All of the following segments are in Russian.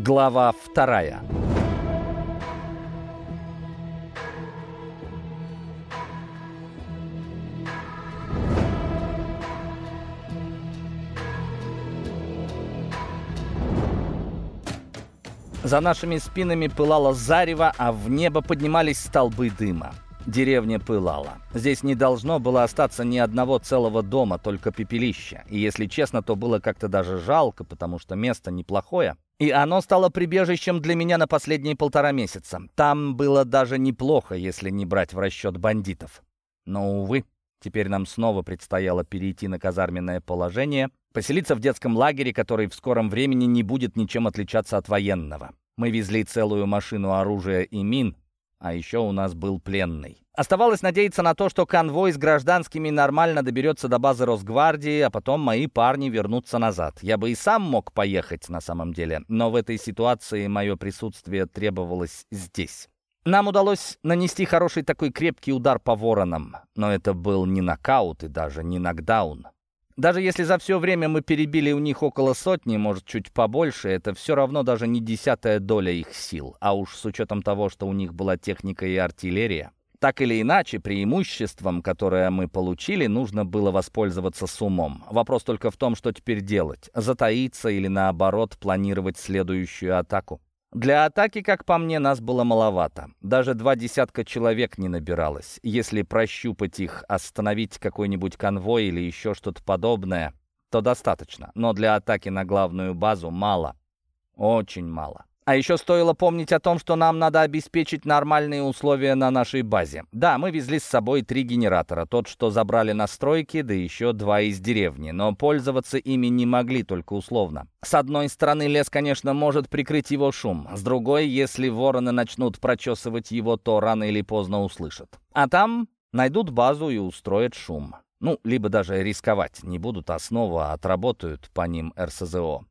Глава вторая. За нашими спинами пылало зарево, а в небо поднимались столбы дыма. Деревня пылала. Здесь не должно было остаться ни одного целого дома, только пепелище. И если честно, то было как-то даже жалко, потому что место неплохое. И оно стало прибежищем для меня на последние полтора месяца. Там было даже неплохо, если не брать в расчет бандитов. Но, увы, теперь нам снова предстояло перейти на казарменное положение, поселиться в детском лагере, который в скором времени не будет ничем отличаться от военного. Мы везли целую машину оружия и мин, а еще у нас был пленный. Оставалось надеяться на то, что конвой с гражданскими нормально доберется до базы Росгвардии, а потом мои парни вернутся назад. Я бы и сам мог поехать на самом деле, но в этой ситуации мое присутствие требовалось здесь. Нам удалось нанести хороший такой крепкий удар по воронам, но это был не нокаут и даже не нокдаун. Даже если за все время мы перебили у них около сотни, может, чуть побольше, это все равно даже не десятая доля их сил. А уж с учетом того, что у них была техника и артиллерия. Так или иначе, преимуществом, которое мы получили, нужно было воспользоваться с умом. Вопрос только в том, что теперь делать. Затаиться или, наоборот, планировать следующую атаку. Для атаки, как по мне, нас было маловато. Даже два десятка человек не набиралось. Если прощупать их, остановить какой-нибудь конвой или еще что-то подобное, то достаточно. Но для атаки на главную базу мало. Очень мало. А еще стоило помнить о том, что нам надо обеспечить нормальные условия на нашей базе. Да, мы везли с собой три генератора. Тот, что забрали на стройке, да еще два из деревни. Но пользоваться ими не могли, только условно. С одной стороны, лес, конечно, может прикрыть его шум. С другой, если вороны начнут прочесывать его, то рано или поздно услышат. А там найдут базу и устроят шум. Ну, либо даже рисковать не будут, а снова отработают по ним РСЗО.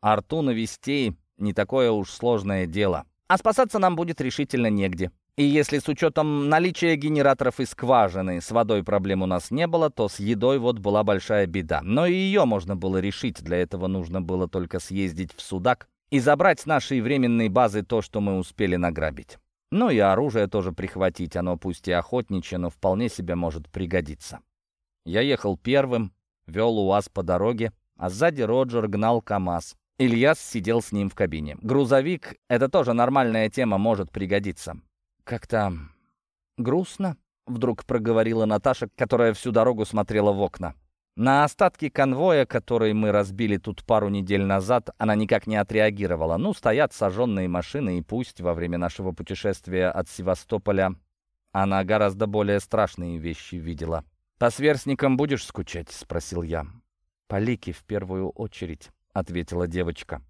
Арту навести не такое уж сложное дело. А спасаться нам будет решительно негде. И если с учетом наличия генераторов и скважины с водой проблем у нас не было, то с едой вот была большая беда. Но и ее можно было решить. Для этого нужно было только съездить в Судак и забрать с нашей временной базы то, что мы успели награбить. Ну и оружие тоже прихватить. Оно пусть и охотничье, но вполне себе может пригодиться. Я ехал первым, вел УАЗ по дороге, а сзади Роджер гнал КАМАЗ. Ильяс сидел с ним в кабине. Грузовик — это тоже нормальная тема, может пригодиться. «Как-то грустно», — вдруг проговорила Наташа, которая всю дорогу смотрела в окна. На остатки конвоя, который мы разбили тут пару недель назад, она никак не отреагировала. Ну, стоят сожженные машины, и пусть во время нашего путешествия от Севастополя она гораздо более страшные вещи видела. «По сверстникам будешь скучать?» — спросил я. «По Лике в первую очередь». — ответила девочка.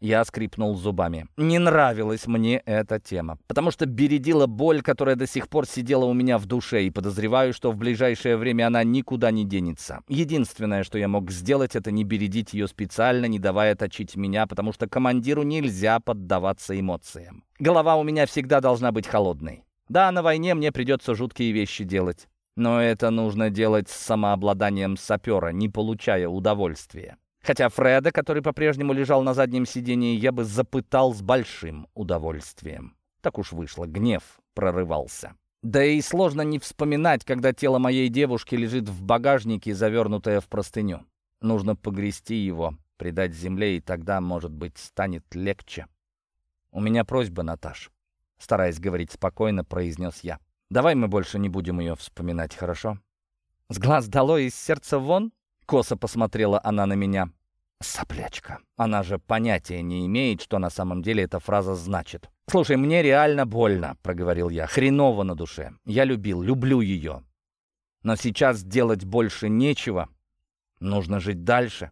Я скрипнул зубами. Не нравилась мне эта тема, потому что бередила боль, которая до сих пор сидела у меня в душе, и подозреваю, что в ближайшее время она никуда не денется. Единственное, что я мог сделать, это не бередить ее специально, не давая точить меня, потому что командиру нельзя поддаваться эмоциям. Голова у меня всегда должна быть холодной. Да, на войне мне придется жуткие вещи делать, но это нужно делать с самообладанием сапера, не получая удовольствия. Хотя Фреда, который по-прежнему лежал на заднем сидении, я бы запытал с большим удовольствием. Так уж вышло, гнев прорывался. Да и сложно не вспоминать, когда тело моей девушки лежит в багажнике, завернутое в простыню. Нужно погрести его, придать земле, и тогда, может быть, станет легче. «У меня просьба, Наташ», — стараясь говорить спокойно, произнес я. «Давай мы больше не будем ее вспоминать, хорошо?» «С глаз долой, из сердца вон?» — косо посмотрела она на меня. Соплячка. Она же понятия не имеет, что на самом деле эта фраза значит. «Слушай, мне реально больно», — проговорил я. «Хреново на душе. Я любил, люблю ее. Но сейчас делать больше нечего. Нужно жить дальше.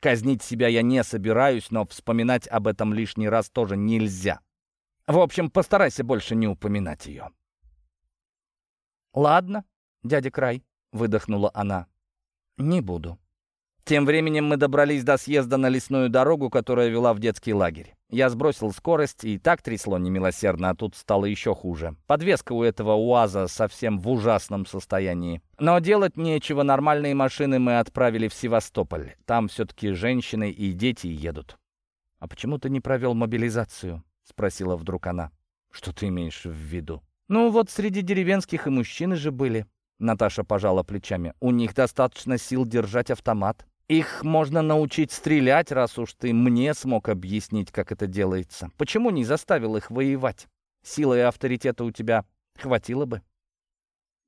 Казнить себя я не собираюсь, но вспоминать об этом лишний раз тоже нельзя. В общем, постарайся больше не упоминать ее». «Ладно, дядя Край», — выдохнула она. «Не буду». Тем временем мы добрались до съезда на лесную дорогу, которая вела в детский лагерь. Я сбросил скорость, и так трясло немилосердно, а тут стало еще хуже. Подвеска у этого УАЗа совсем в ужасном состоянии. Но делать нечего, нормальные машины мы отправили в Севастополь. Там все-таки женщины и дети едут. «А почему ты не провел мобилизацию?» — спросила вдруг она. «Что ты имеешь в виду?» «Ну вот среди деревенских и мужчины же были». Наташа пожала плечами. «У них достаточно сил держать автомат. Их можно научить стрелять, раз уж ты мне смог объяснить, как это делается. Почему не заставил их воевать? Силы и авторитета у тебя хватило бы?»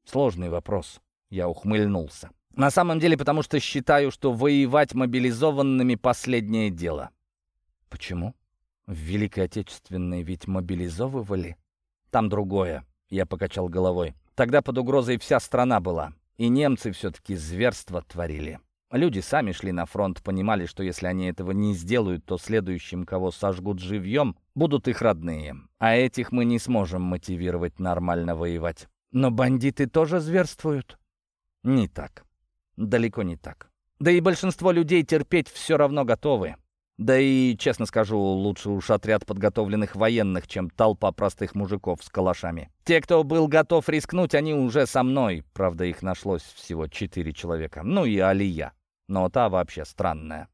Сложный вопрос. Я ухмыльнулся. На самом деле, потому что считаю, что воевать мобилизованными — последнее дело. Почему? В Великой Отечественной ведь мобилизовывали? Там другое. Я покачал головой. Тогда под угрозой вся страна была. И немцы все-таки зверство творили. Люди сами шли на фронт, понимали, что если они этого не сделают, то следующим, кого сожгут живьем, будут их родные. А этих мы не сможем мотивировать нормально воевать. Но бандиты тоже зверствуют? Не так. Далеко не так. Да и большинство людей терпеть все равно готовы. Да и, честно скажу, лучше уж отряд подготовленных военных, чем толпа простых мужиков с калашами. Те, кто был готов рискнуть, они уже со мной. Правда, их нашлось всего четыре человека. Ну и Алия. Но та вообще странная.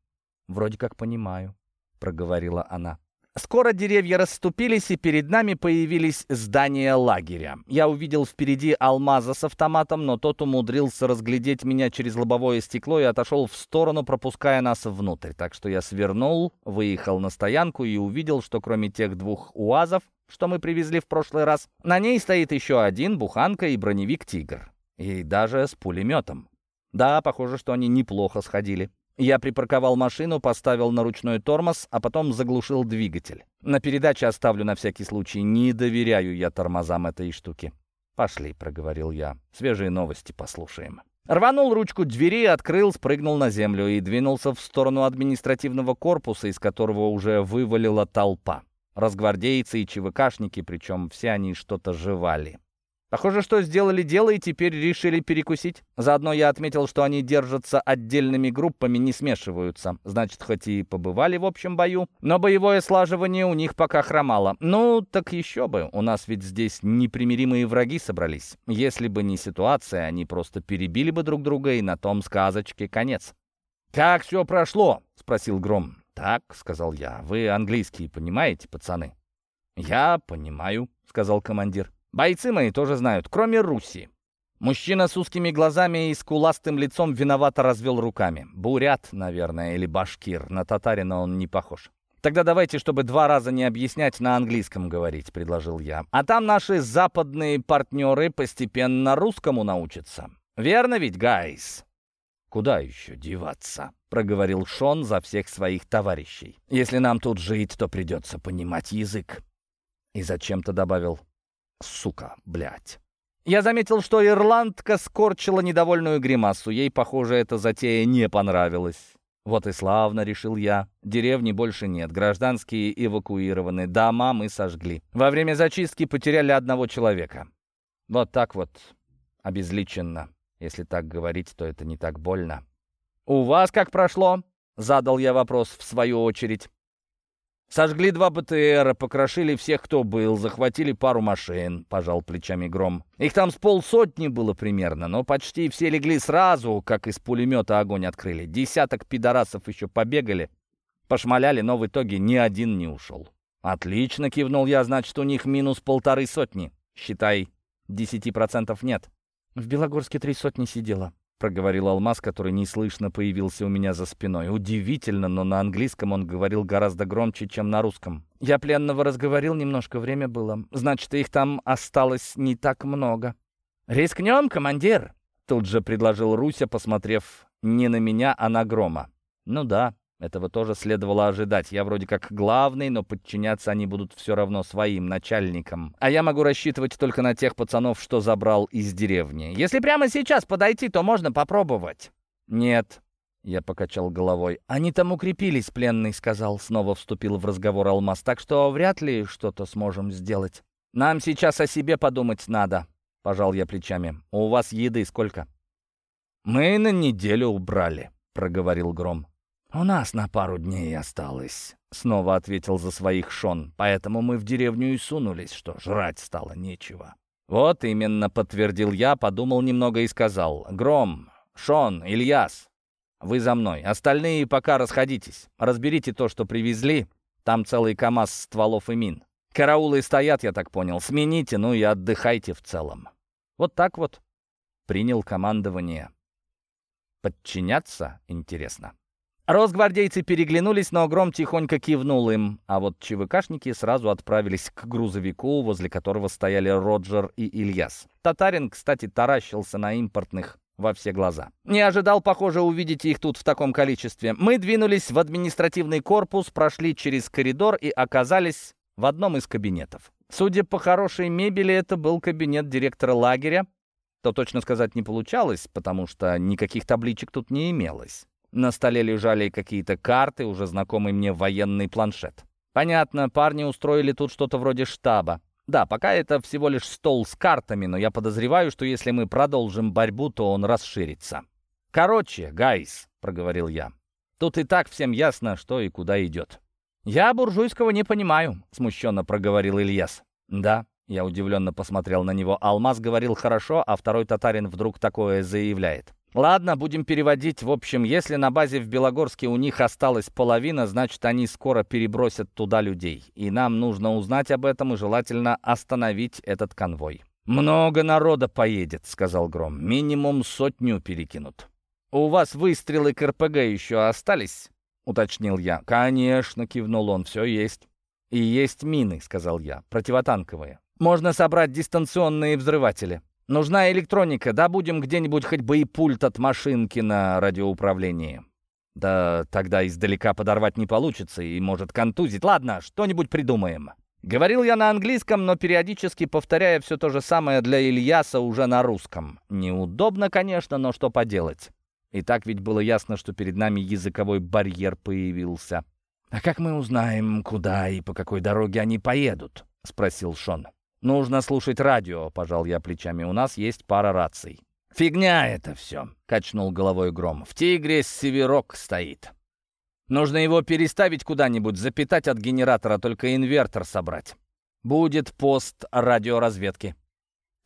«Вроде как понимаю», — проговорила она. Скоро деревья расступились, и перед нами появились здания лагеря. Я увидел впереди алмаза с автоматом, но тот умудрился разглядеть меня через лобовое стекло и отошел в сторону, пропуская нас внутрь. Так что я свернул, выехал на стоянку и увидел, что кроме тех двух УАЗов, что мы привезли в прошлый раз, на ней стоит еще один, буханка и броневик «Тигр». И даже с пулеметом. Да, похоже, что они неплохо сходили. Я припарковал машину, поставил на ручной тормоз, а потом заглушил двигатель. На передаче оставлю на всякий случай. Не доверяю я тормозам этой штуки. «Пошли», — проговорил я. «Свежие новости послушаем». Рванул ручку двери, открыл, спрыгнул на землю и двинулся в сторону административного корпуса, из которого уже вывалила толпа. Разгвардейцы и ЧВКшники, причем все они что-то жевали. Похоже, что сделали дело и теперь решили перекусить. Заодно я отметил, что они держатся отдельными группами, не смешиваются. Значит, хоть и побывали в общем бою, но боевое слаживание у них пока хромало. Ну, так еще бы. У нас ведь здесь непримиримые враги собрались. Если бы не ситуация, они просто перебили бы друг друга, и на том сказочке конец. «Как все прошло?» — спросил Гром. «Так», — сказал я. «Вы английский понимаете, пацаны?» «Я понимаю», — сказал командир. Бойцы мои тоже знают, кроме Руси. Мужчина с узкими глазами и скуластым лицом виновато развел руками. Бурят, наверное, или башкир. На татарина он не похож. «Тогда давайте, чтобы два раза не объяснять, на английском говорить», — предложил я. «А там наши западные партнеры постепенно русскому научатся. Верно ведь, гайс?» «Куда еще деваться?» — проговорил Шон за всех своих товарищей. «Если нам тут жить, то придется понимать язык». И зачем-то добавил Сука, блядь. Я заметил, что ирландка скорчила недовольную гримасу. Ей, похоже, эта затея не понравилась. Вот и славно, решил я. Деревни больше нет, гражданские эвакуированы, дома мы сожгли. Во время зачистки потеряли одного человека. Вот так вот, обезличенно. Если так говорить, то это не так больно. «У вас как прошло?» — задал я вопрос в свою очередь. Сожгли два БТРа, покрошили всех, кто был, захватили пару машин, пожал плечами Гром. Их там с полсотни было примерно, но почти все легли сразу, как из пулемета огонь открыли. Десяток пидорасов еще побегали, пошмаляли, но в итоге ни один не ушел. «Отлично», — кивнул я, — «значит, у них минус полторы сотни. Считай, десяти процентов нет». В Белогорске три сотни сидело. — проговорил Алмаз, который неслышно появился у меня за спиной. Удивительно, но на английском он говорил гораздо громче, чем на русском. Я пленного разговорил, немножко время было. Значит, их там осталось не так много. «Рискнем, командир?» — тут же предложил Руся, посмотрев не на меня, а на Грома. «Ну да, этого тоже следовало ожидать. Я вроде как главный, но подчиняться они будут все равно своим начальникам. А я могу рассчитывать только на тех пацанов, что забрал из деревни. Если прямо сейчас подойти, то можно попробовать. Нет, я покачал головой. «Они там укрепились, пленный», — сказал. Снова вступил в разговор Алмаз. «Так что вряд ли что-то сможем сделать. Нам сейчас о себе подумать надо», — пожал я плечами. «У вас еды сколько?» «Мы на неделю убрали», — проговорил Гром. «У нас на пару дней осталось», — снова ответил за своих Шон. «Поэтому мы в деревню и сунулись, что жрать стало нечего». «Вот именно», — подтвердил я, подумал немного и сказал. «Гром, Шон, Ильяс, вы за мной. Остальные пока расходитесь. Разберите то, что привезли, Там целый КАМАЗ стволов и мин. Караулы стоят, я так понял. Смените, ну и отдыхайте в целом. Вот так вот принял командование. Подчиняться? Интересно. Росгвардейцы переглянулись, но Гром тихонько кивнул им, а вот ЧВКшники сразу отправились к грузовику, возле которого стояли Роджер и Ильяс. Татарин, кстати, таращился на импортных во все глаза. Не ожидал, похоже, увидеть их тут в таком количестве. Мы двинулись в административный корпус, прошли через коридор и оказались в одном из кабинетов. Судя по хорошей мебели, это был кабинет директора лагеря, то точно сказать не получалось, потому что никаких табличек тут не имелось. На столе лежали какие-то карты, уже знакомый мне военный планшет. Понятно, парни устроили тут что-то вроде штаба. Да, пока это всего лишь стол с картами, но я подозреваю, что если мы продолжим борьбу, то он расширится. «Короче, гайс», — проговорил я, — «тут и так всем ясно, что и куда идет». «Я буржуйского не понимаю», — смущенно проговорил Ильяс. «Да», — я удивленно посмотрел на него. Алмаз говорил хорошо, а второй татарин вдруг такое заявляет. Ладно, будем переводить. В общем, если на базе в Белогорске у них осталась половина, значит, они скоро перебросят туда людей. И нам нужно узнать об этом и желательно остановить этот конвой. «Много народа поедет», — сказал Гром. «Минимум сотню перекинут». «У вас выстрелы к РПГ еще остались?» — уточнил я. «Конечно», — кивнул он, — «все есть». «И есть мины», — сказал я, — «противотанковые. Можно собрать дистанционные взрыватели». Нужна электроника, да будем где-нибудь хоть бы и пульт от машинки на радиоуправлении. Да тогда издалека подорвать не получится и может контузить. Ладно, что-нибудь придумаем. Говорил я на английском, но периодически повторяя все то же самое для Ильяса уже на русском. Неудобно, конечно, но что поделать. И так ведь было ясно, что перед нами языковой барьер появился. «А как мы узнаем, куда и по какой дороге они поедут?» — спросил Шон. «Нужно слушать радио», — пожал я плечами. «У нас есть пара раций». «Фигня это все», — качнул головой Гром. «В «Тигре» северок стоит. Нужно его переставить куда-нибудь, запитать от генератора, только инвертор собрать. Будет пост радиоразведки».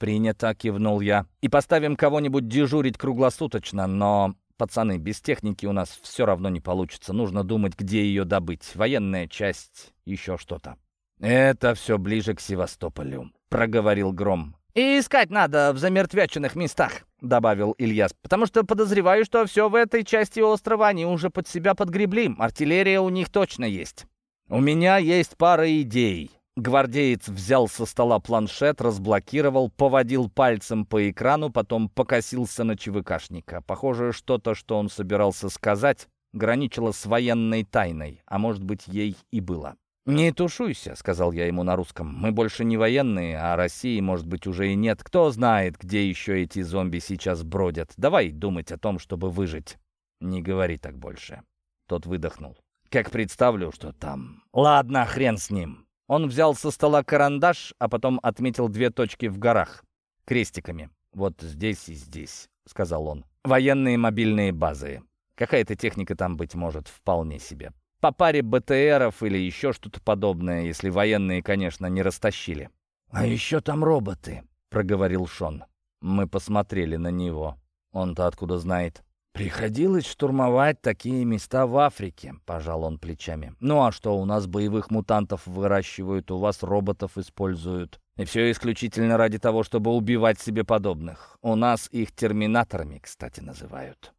«Принято», — кивнул я. «И поставим кого-нибудь дежурить круглосуточно, но, пацаны, без техники у нас все равно не получится. Нужно думать, где ее добыть. Военная часть, еще что-то». «Это все ближе к Севастополю», — проговорил Гром. «И искать надо в замертвяченных местах», — добавил Ильяс, «потому что подозреваю, что все в этой части острова они уже под себя подгребли. Артиллерия у них точно есть». «У меня есть пара идей». Гвардеец взял со стола планшет, разблокировал, поводил пальцем по экрану, потом покосился на ЧВКшника. Похоже, что-то, что он собирался сказать, граничило с военной тайной, а может быть, ей и было. «Не тушуйся», — сказал я ему на русском. «Мы больше не военные, а России, может быть, уже и нет. Кто знает, где еще эти зомби сейчас бродят. Давай думать о том, чтобы выжить». «Не говори так больше». Тот выдохнул. «Как представлю, что там...» «Ладно, хрен с ним». Он взял со стола карандаш, а потом отметил две точки в горах. Крестиками. «Вот здесь и здесь», — сказал он. «Военные мобильные базы. Какая-то техника там, быть может, вполне себе. По паре БТРов или еще что-то подобное, если военные, конечно, не растащили. «А еще там роботы», — проговорил Шон. Мы посмотрели на него. Он-то откуда знает? «Приходилось штурмовать такие места в Африке», — пожал он плечами. «Ну а что, у нас боевых мутантов выращивают, у вас роботов используют. И все исключительно ради того, чтобы убивать себе подобных. У нас их терминаторами, кстати, называют.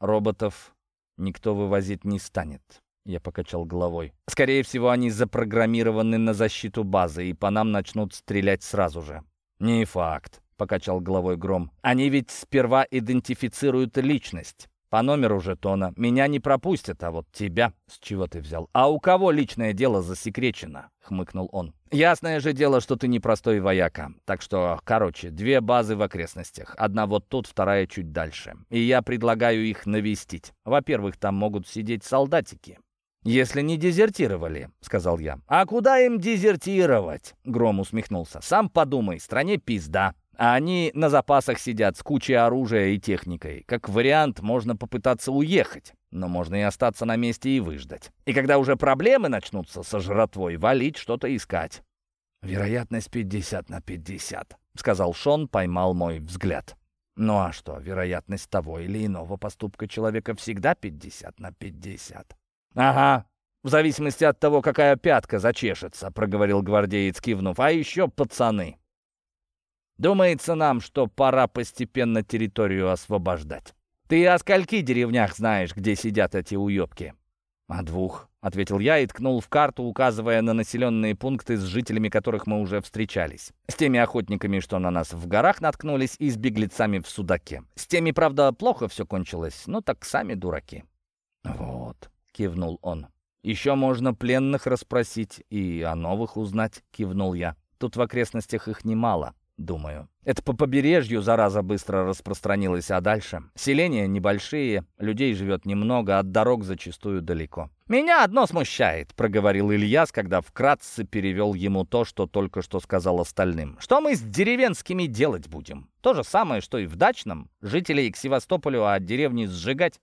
Роботов никто вывозить не станет. Я покачал головой. «Скорее всего, они запрограммированы на защиту базы, и по нам начнут стрелять сразу же». «Не факт», — покачал головой Гром. «Они ведь сперва идентифицируют личность. По номеру жетона. Меня не пропустят, а вот тебя с чего ты взял? А у кого личное дело засекречено?» — хмыкнул он. «Ясное же дело, что ты непростой вояка. Так что, короче, две базы в окрестностях. Одна вот тут, вторая чуть дальше. И я предлагаю их навестить. Во-первых, там могут сидеть солдатики. «Если не дезертировали», — сказал я. «А куда им дезертировать?» — Гром усмехнулся. «Сам подумай, стране пизда. А они на запасах сидят с кучей оружия и техникой. Как вариант, можно попытаться уехать, но можно и остаться на месте и выждать. И когда уже проблемы начнутся со жратвой, валить что-то искать». «Вероятность 50 на 50», — сказал Шон, поймал мой взгляд. «Ну а что, вероятность того или иного поступка человека всегда 50 на 50?» «Ага, «В зависимости от того, какая пятка зачешется», — проговорил гвардеец, кивнув. «А еще пацаны. Думается нам, что пора постепенно территорию освобождать. Ты о скольки деревнях знаешь, где сидят эти уебки?» «О двух», — ответил я и ткнул в карту, указывая на населенные пункты, с жителями которых мы уже встречались. С теми охотниками, что на нас в горах наткнулись, и с беглецами в Судаке. С теми, правда, плохо все кончилось, но так сами дураки. «Вот», — кивнул он. «Еще можно пленных расспросить и о новых узнать», — кивнул я. «Тут в окрестностях их немало» думаю. Это по побережью зараза быстро распространилась, а дальше? Селения небольшие, людей живет немного, от дорог зачастую далеко. «Меня одно смущает», — проговорил Ильяс, когда вкратце перевел ему то, что только что сказал остальным. «Что мы с деревенскими делать будем? То же самое, что и в дачном. Жителей к Севастополю, а деревни сжигать?»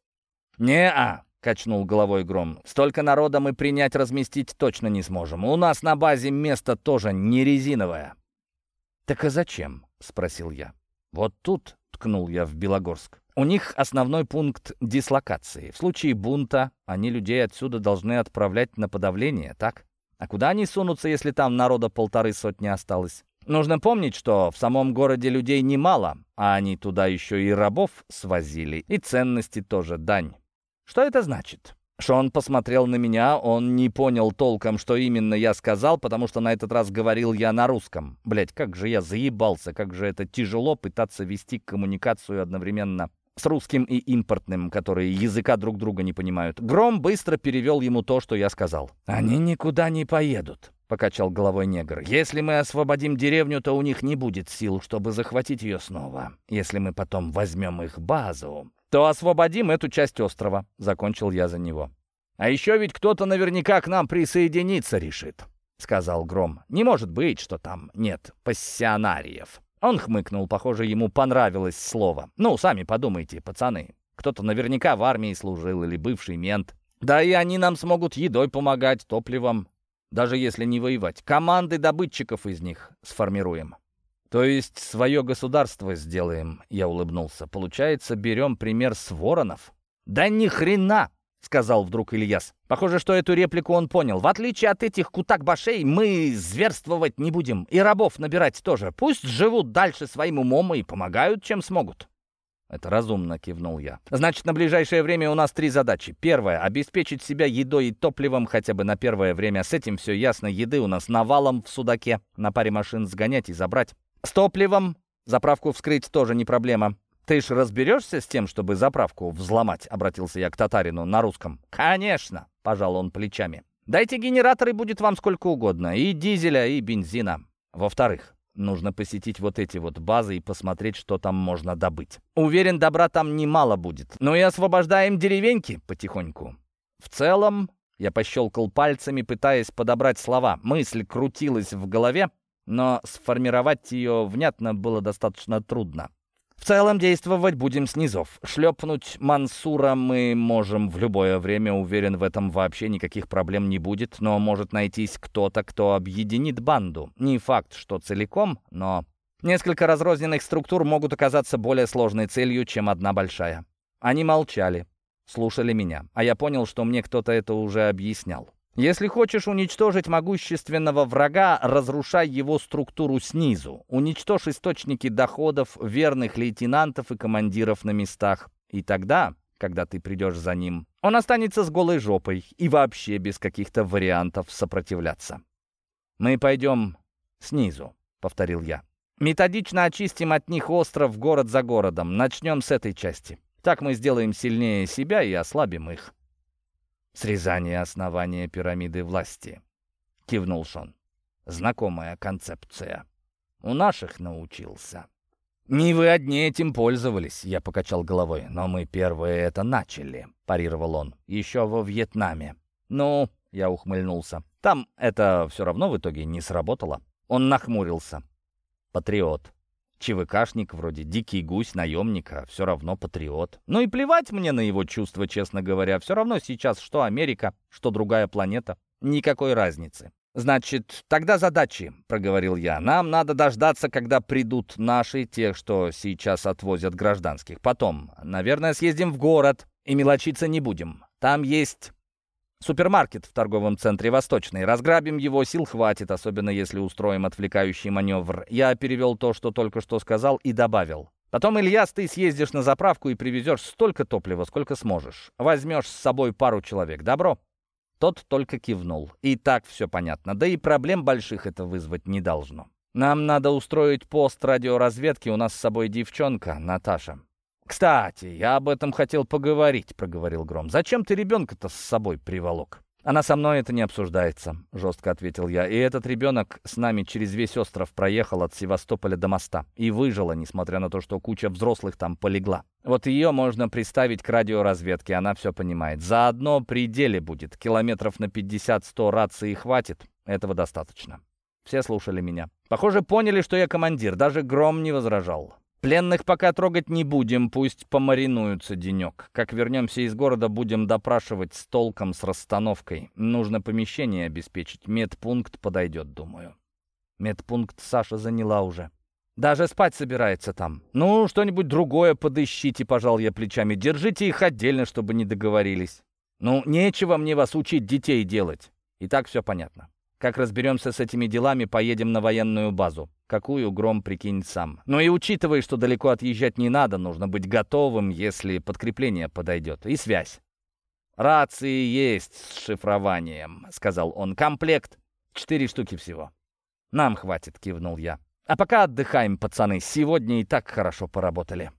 «Не-а», — качнул головой Гром. «Столько народа мы принять разместить точно не сможем. У нас на базе место тоже не резиновое». «Так а зачем?» — спросил я. «Вот тут», — ткнул я в Белогорск. «У них основной пункт дислокации. В случае бунта они людей отсюда должны отправлять на подавление, так? А куда они сунутся, если там народа полторы сотни осталось? Нужно помнить, что в самом городе людей немало, а они туда еще и рабов свозили, и ценности тоже дань. Что это значит?» Шон посмотрел на меня, он не понял толком, что именно я сказал, потому что на этот раз говорил я на русском. Блять, как же я заебался, как же это тяжело пытаться вести коммуникацию одновременно с русским и импортным, которые языка друг друга не понимают. Гром быстро перевел ему то, что я сказал. «Они никуда не поедут», — покачал головой негр. «Если мы освободим деревню, то у них не будет сил, чтобы захватить ее снова. Если мы потом возьмем их базу, то освободим эту часть острова», — закончил я за него. «А еще ведь кто-то наверняка к нам присоединиться решит», — сказал Гром. «Не может быть, что там нет пассионариев». Он хмыкнул, похоже, ему понравилось слово. «Ну, сами подумайте, пацаны. Кто-то наверняка в армии служил или бывший мент. Да и они нам смогут едой помогать, топливом, даже если не воевать. Команды добытчиков из них сформируем». «То есть свое государство сделаем», — я улыбнулся. «Получается, берем пример с воронов?» «Да ни хрена!» — сказал вдруг Ильяс. Похоже, что эту реплику он понял. «В отличие от этих кутак-башей, мы зверствовать не будем. И рабов набирать тоже. Пусть живут дальше своим умом и помогают, чем смогут». «Это разумно», — кивнул я. «Значит, на ближайшее время у нас три задачи. Первая — обеспечить себя едой и топливом хотя бы на первое время. С этим все ясно. Еды у нас навалом в судаке. На паре машин сгонять и забрать. С топливом заправку вскрыть тоже не проблема. Ты ж разберешься с тем, чтобы заправку взломать?» — обратился я к татарину на русском. «Конечно!» — пожал он плечами. «Дайте генераторы, будет вам сколько угодно. И дизеля, и бензина. Во-вторых, нужно посетить вот эти вот базы и посмотреть, что там можно добыть. Уверен, добра там немало будет. Ну и освобождаем деревеньки потихоньку. В целом, я пощелкал пальцами, пытаясь подобрать слова. Мысль крутилась в голове, но сформировать ее внятно было достаточно трудно. В целом действовать будем снизов. Шлепнуть Мансура мы можем в любое время, уверен, в этом вообще никаких проблем не будет, но может найтись кто-то, кто объединит банду. Не факт, что целиком, но несколько разрозненных структур могут оказаться более сложной целью, чем одна большая. Они молчали, слушали меня, а я понял, что мне кто-то это уже объяснял. Если хочешь уничтожить могущественного врага, разрушай его структуру снизу. Уничтожь источники доходов, верных лейтенантов и командиров на местах. И тогда, когда ты придешь за ним, он останется с голой жопой и вообще без каких-то вариантов сопротивляться. «Мы пойдем снизу», — повторил я. «Методично очистим от них остров город за городом. Начнем с этой части. Так мы сделаем сильнее себя и ослабим их». «Срезание основания пирамиды власти», — кивнул Шон. «Знакомая концепция. У наших научился». «Не вы одни этим пользовались», — я покачал головой. «Но мы первые это начали», — парировал он. «Еще во Вьетнаме». «Ну», — я ухмыльнулся, — «там это все равно в итоге не сработало». Он нахмурился. «Патриот. ЧВКшник вроде дикий гусь, наемника, все равно патриот. Ну и плевать мне на его чувства, честно говоря. Все равно сейчас что Америка, что другая планета. Никакой разницы. «Значит, тогда задачи», — проговорил я. «Нам надо дождаться, когда придут наши, те, что сейчас отвозят гражданских. Потом, наверное, съездим в город и мелочиться не будем. Там есть Супермаркет в торговом центре «Восточный». Разграбим его, сил хватит, особенно если устроим отвлекающий маневр. Я перевел то, что только что сказал, и добавил. Потом, Ильяс, ты съездишь на заправку и привезешь столько топлива, сколько сможешь. Возьмешь с собой пару человек. Добро?» Тот только кивнул. И так все понятно. Да и проблем больших это вызвать не должно. «Нам надо устроить пост радиоразведки. У нас с собой девчонка, Наташа. «Кстати, я об этом хотел поговорить», — проговорил Гром. «Зачем ты ребенка-то с собой приволок?» «Она со мной это не обсуждается», — жестко ответил я. «И этот ребенок с нами через весь остров проехал от Севастополя до моста. И выжила, несмотря на то, что куча взрослых там полегла. Вот ее можно приставить к радиоразведке, она все понимает. Заодно при деле будет. Километров на 50-100 рации хватит. Этого достаточно». Все слушали меня. Похоже, поняли, что я командир. Даже Гром не возражал. Пленных пока трогать не будем, пусть помаринуются денек. Как вернемся из города, будем допрашивать с толком, с расстановкой. Нужно помещение обеспечить. Медпункт подойдет, думаю. Медпункт Саша заняла уже. Даже спать собирается там. Ну, что-нибудь другое подыщите, пожал я плечами. Держите их отдельно, чтобы не договорились. Ну, нечего мне вас учить детей делать. И так все понятно. Как разберемся с этими делами, поедем на военную базу. Какую Гром прикинет сам. Но и учитывая, что далеко отъезжать не надо, нужно быть готовым, если подкрепление подойдет. И связь. «Рации есть с шифрованием», — сказал он. «Комплект. Четыре штуки всего». «Нам хватит», — кивнул я. «А пока отдыхаем, пацаны. Сегодня и так хорошо поработали».